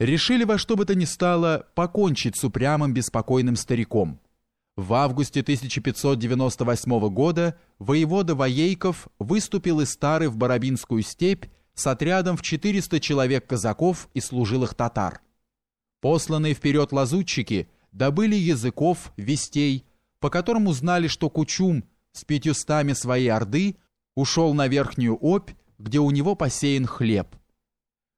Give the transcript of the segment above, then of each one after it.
решили во что бы то ни стало покончить с упрямым беспокойным стариком. В августе 1598 года воевода Воейков выступил из Стары в Барабинскую степь с отрядом в 400 человек казаков и служилых татар. Посланные вперед лазутчики добыли языков, вестей, по которым узнали, что Кучум с пятьюстами своей орды ушел на Верхнюю Обь, где у него посеян хлеб.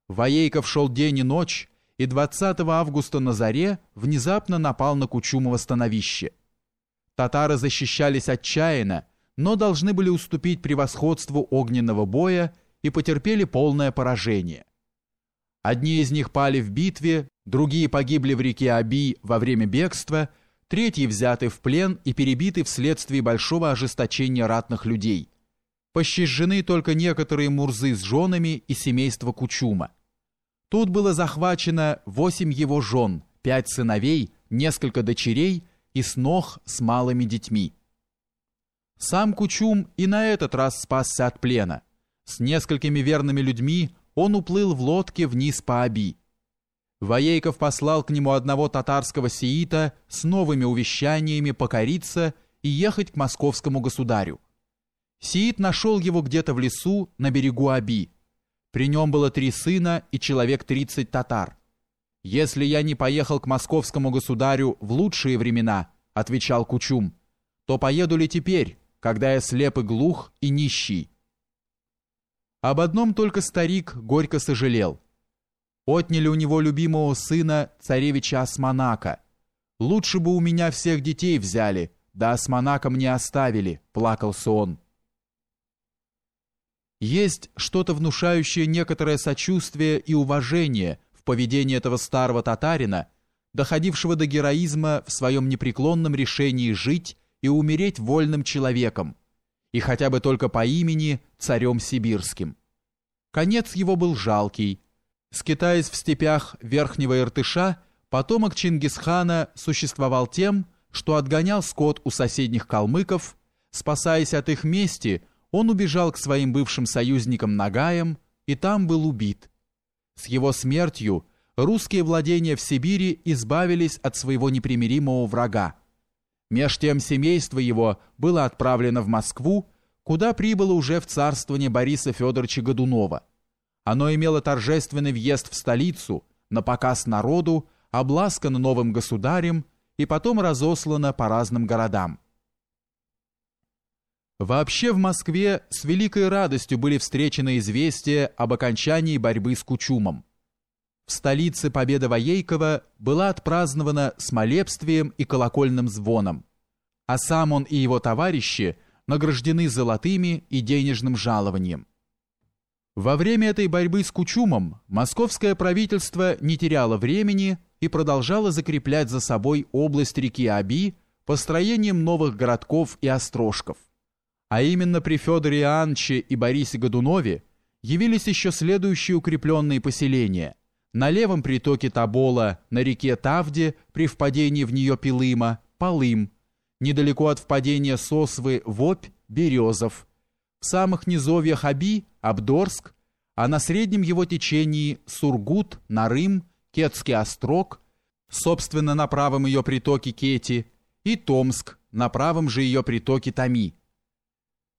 Воейков шел день и ночь, и 20 августа на заре внезапно напал на Кучумово становище. Татары защищались отчаянно, но должны были уступить превосходству огненного боя и потерпели полное поражение. Одни из них пали в битве, другие погибли в реке Аби во время бегства, третьи взяты в плен и перебиты вследствие большого ожесточения ратных людей. Пощажены только некоторые мурзы с женами и семейство Кучума. Тут было захвачено восемь его жен, пять сыновей, несколько дочерей и снох с малыми детьми. Сам Кучум и на этот раз спасся от плена. С несколькими верными людьми он уплыл в лодке вниз по Аби. Воейков послал к нему одного татарского сиита с новыми увещаниями покориться и ехать к московскому государю. Сиит нашел его где-то в лесу на берегу Аби, при нем было три сына и человек тридцать татар. «Если я не поехал к московскому государю в лучшие времена», — отвечал Кучум, «то поеду ли теперь, когда я слеп и глух и нищий?» Об одном только старик горько сожалел. Отняли у него любимого сына, царевича Османака. «Лучше бы у меня всех детей взяли, да Османака мне оставили», — плакался он. Есть что-то внушающее некоторое сочувствие и уважение в поведении этого старого татарина, доходившего до героизма в своем непреклонном решении жить и умереть вольным человеком, и хотя бы только по имени царем сибирским. Конец его был жалкий. Скитаясь в степях Верхнего Иртыша, потомок Чингисхана существовал тем, что отгонял скот у соседних калмыков, спасаясь от их мести – он убежал к своим бывшим союзникам Нагаям и там был убит. С его смертью русские владения в Сибири избавились от своего непримиримого врага. Меж тем семейство его было отправлено в Москву, куда прибыло уже в царствование Бориса Федоровича Годунова. Оно имело торжественный въезд в столицу, на показ народу, обласкано новым государем и потом разослано по разным городам. Вообще в Москве с великой радостью были встречены известия об окончании борьбы с Кучумом. В столице победа Воейкова была отпразднована с молебствием и колокольным звоном, а сам он и его товарищи награждены золотыми и денежным жалованием. Во время этой борьбы с Кучумом московское правительство не теряло времени и продолжало закреплять за собой область реки Аби построением новых городков и острожков а именно при Федоре Иоанновиче и Борисе Годунове, явились еще следующие укрепленные поселения. На левом притоке Табола, на реке Тавде, при впадении в нее Пилыма, Полым, недалеко от впадения Сосвы в Обь, Березов, в самых низовьях Аби, Абдорск, а на среднем его течении Сургут, Нарым, Кетский острог, собственно на правом ее притоке Кети, и Томск, на правом же ее притоке Томи.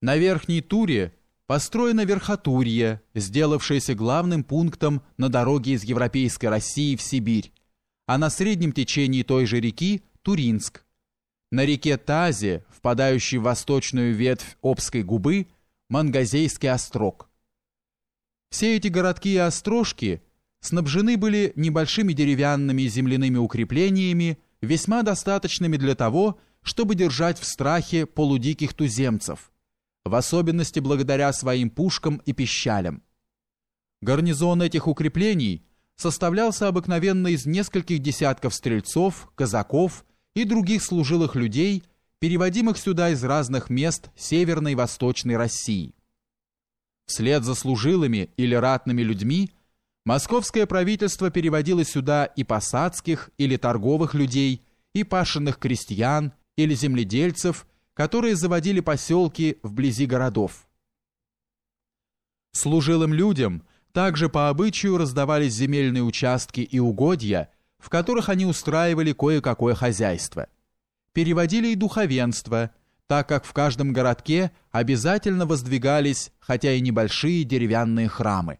На верхней туре построена верхотурье, сделавшееся главным пунктом на дороге из Европейской России в Сибирь, а на среднем течении той же реки – Туринск. На реке Тазе, впадающей в восточную ветвь Обской губы, Мангазейский острог. Все эти городки и острожки снабжены были небольшими деревянными земляными укреплениями, весьма достаточными для того, чтобы держать в страхе полудиких туземцев – в особенности благодаря своим пушкам и пищалям. Гарнизон этих укреплений составлялся обыкновенно из нескольких десятков стрельцов, казаков и других служилых людей, переводимых сюда из разных мест Северной и Восточной России. Вслед за служилыми или ратными людьми московское правительство переводило сюда и посадских или торговых людей, и пашенных крестьян или земледельцев – которые заводили поселки вблизи городов. Служилым людям Также по обычаю раздавались земельные участки и угодья, в которых они устраивали кое-какое хозяйство. Переводили и духовенство, так как в каждом городке обязательно воздвигались, хотя и небольшие деревянные храмы.